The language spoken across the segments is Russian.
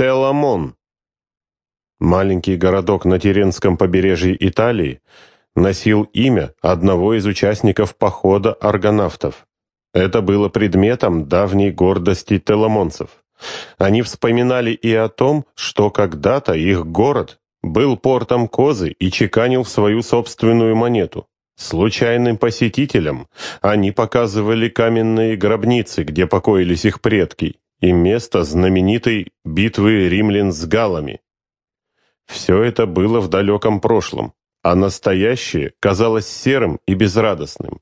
Теламон. Маленький городок на Теренском побережье Италии носил имя одного из участников похода аргонавтов. Это было предметом давней гордости теламонцев. Они вспоминали и о том, что когда-то их город был портом Козы и чеканил свою собственную монету. Случайным посетителям они показывали каменные гробницы, где покоились их предки, и место знаменитой битвы римлян с галами. Все это было в далеком прошлом, а настоящее казалось серым и безрадостным.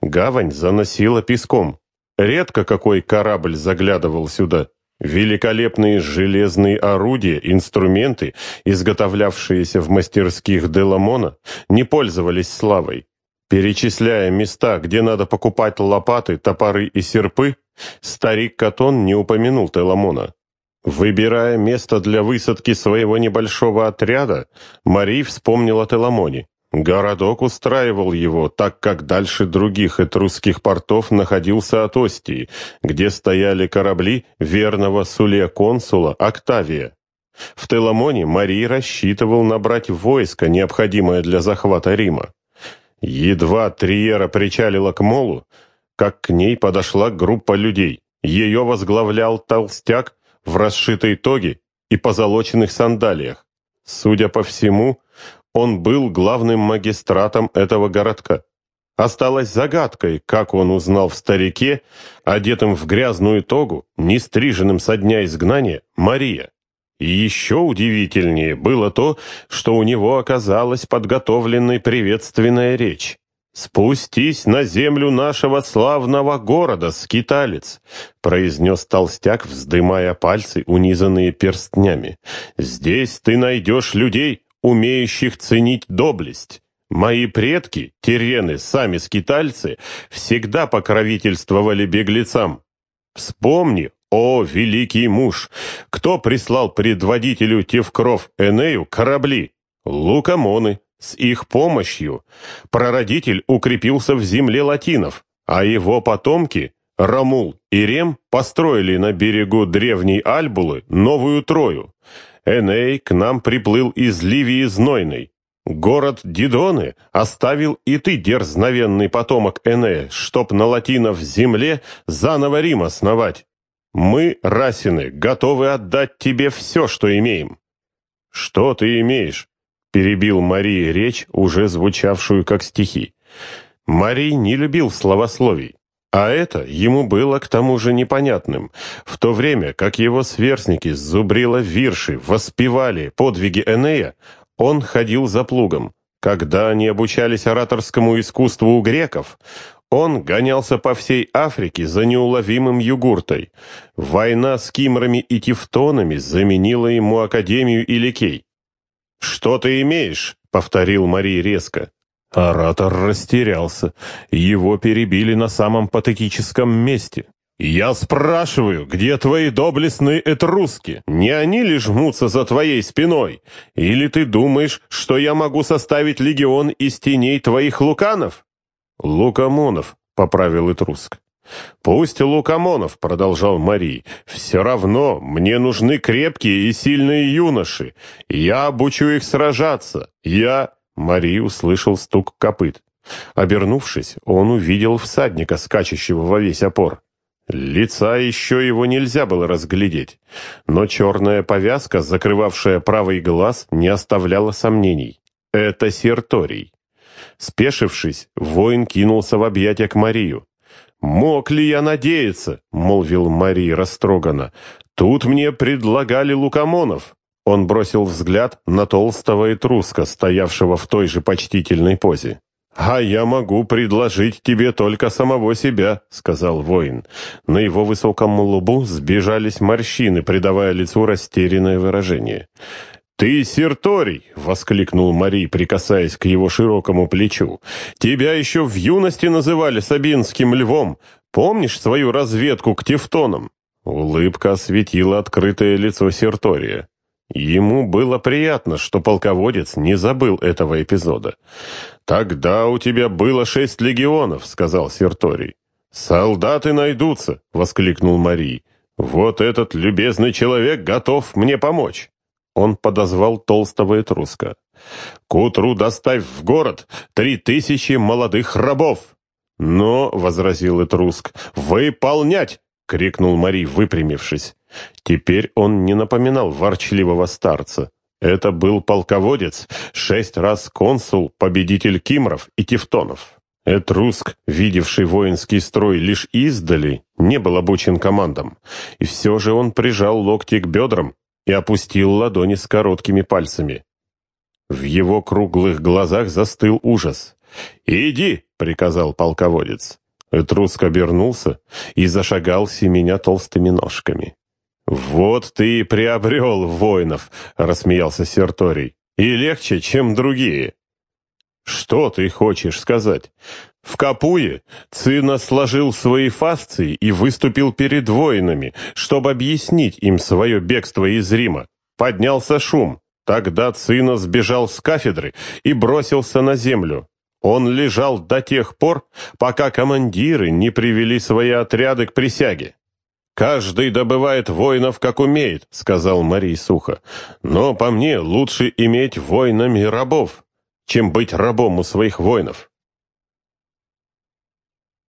Гавань заносила песком. Редко какой корабль заглядывал сюда. Великолепные железные орудия, инструменты, изготовлявшиеся в мастерских Деламона, не пользовались славой. Перечисляя места, где надо покупать лопаты, топоры и серпы, старик Катон не упомянул Теламона. Выбирая место для высадки своего небольшого отряда, Марий вспомнил о Теламоне. Городок устраивал его, так как дальше других этрусских портов находился от Остии, где стояли корабли верного суле-консула Октавия. В Теламоне Марий рассчитывал набрать войско, необходимое для захвата Рима. Едва Триера причалила к молу, как к ней подошла группа людей. Ее возглавлял толстяк в расшитой тоге и позолоченных сандалиях. Судя по всему, он был главным магистратом этого городка. Осталось загадкой, как он узнал в старике, одетым в грязную тогу, не стриженным со дня изгнания, Мария. И еще удивительнее было то, что у него оказалась подготовленной приветственная речь. «Спустись на землю нашего славного города, скиталец», — произнес толстяк, вздымая пальцы, унизанные перстнями. «Здесь ты найдешь людей, умеющих ценить доблесть. Мои предки, терены, сами скитальцы, всегда покровительствовали беглецам. Вспомни, о, великий муж, кто прислал предводителю Тевкров Энею корабли? Лукамоны. С их помощью прародитель укрепился в земле латинов, а его потомки, Рамул и Рем, построили на берегу древней Альбулы новую Трою. Эней к нам приплыл из Ливии Знойной. Город Дидоны оставил и ты, дерзновенный потомок Энея, чтоб на латинов земле заново Рим основать. Мы, Расины, готовы отдать тебе все, что имеем. Что ты имеешь? перебил Марии речь, уже звучавшую как стихи. Марий не любил словословий, а это ему было к тому же непонятным, в то время как его сверстники зубрила вирши, воспевали подвиги Энея, он ходил за плугом. Когда они обучались ораторскому искусству у греков, он гонялся по всей Африке за неуловимым югуртой. Война с кимрами и тевтонами заменила ему Академию Иликей. «Что ты имеешь?» — повторил Мари резко. Оратор растерялся. Его перебили на самом патетическом месте. «Я спрашиваю, где твои доблестные этруски? Не они ли жмутся за твоей спиной? Или ты думаешь, что я могу составить легион из теней твоих луканов?» «Лукамонов», — поправил Этруск. «Пусть Лукамонов», — продолжал Мари, — «все равно мне нужны крепкие и сильные юноши. Я обучу их сражаться. Я...» Мари услышал стук копыт. Обернувшись, он увидел всадника, скачущего во весь опор. Лица еще его нельзя было разглядеть, но черная повязка, закрывавшая правый глаз, не оставляла сомнений. Это Серторий. Спешившись, воин кинулся в объятия к Марию. «Мог ли я надеяться?» — молвил Мария растроганно. «Тут мне предлагали лукомонов». Он бросил взгляд на толстого этруска, стоявшего в той же почтительной позе. «А я могу предложить тебе только самого себя», — сказал воин. На его высоком лбу сбежались морщины, придавая лицу растерянное выражение. «Ты Серторий!» — воскликнул Мари, прикасаясь к его широкому плечу. «Тебя еще в юности называли Сабинским львом. Помнишь свою разведку к Тевтонам?» Улыбка осветила открытое лицо Сертория. Ему было приятно, что полководец не забыл этого эпизода. «Тогда у тебя было шесть легионов», — сказал Серторий. «Солдаты найдутся», — воскликнул Марий. Вот этот любезный человек готов мне помочь. Он подозвал толстого этруска. «К утру доставь в город три тысячи молодых рабов!» «Но», — возразил Этруск, — «выполнять!» — крикнул Мари, выпрямившись. Теперь он не напоминал ворчливого старца. Это был полководец, шесть раз консул, победитель Кимров и Тевтонов. Этруск, видевший воинский строй лишь издали, не был обучен командам, и все же он прижал локти к бедрам и опустил ладони с короткими пальцами. В его круглых глазах застыл ужас. «Иди!» — приказал полководец. Этруск обернулся и зашагал семеня толстыми ножками. «Вот ты и приобрел воинов!» — рассмеялся Серторий. «И легче, чем другие!» «Что ты хочешь сказать?» В Капуе Цина сложил свои фасции и выступил перед воинами, чтобы объяснить им свое бегство из Рима. Поднялся шум. Тогда Цина сбежал с кафедры и бросился на землю. Он лежал до тех пор, пока командиры не привели свои отряды к присяге. «Каждый добывает воинов, как умеет», — сказал Марий сухо. «Но по мне лучше иметь воинами рабов, чем быть рабом у своих воинов».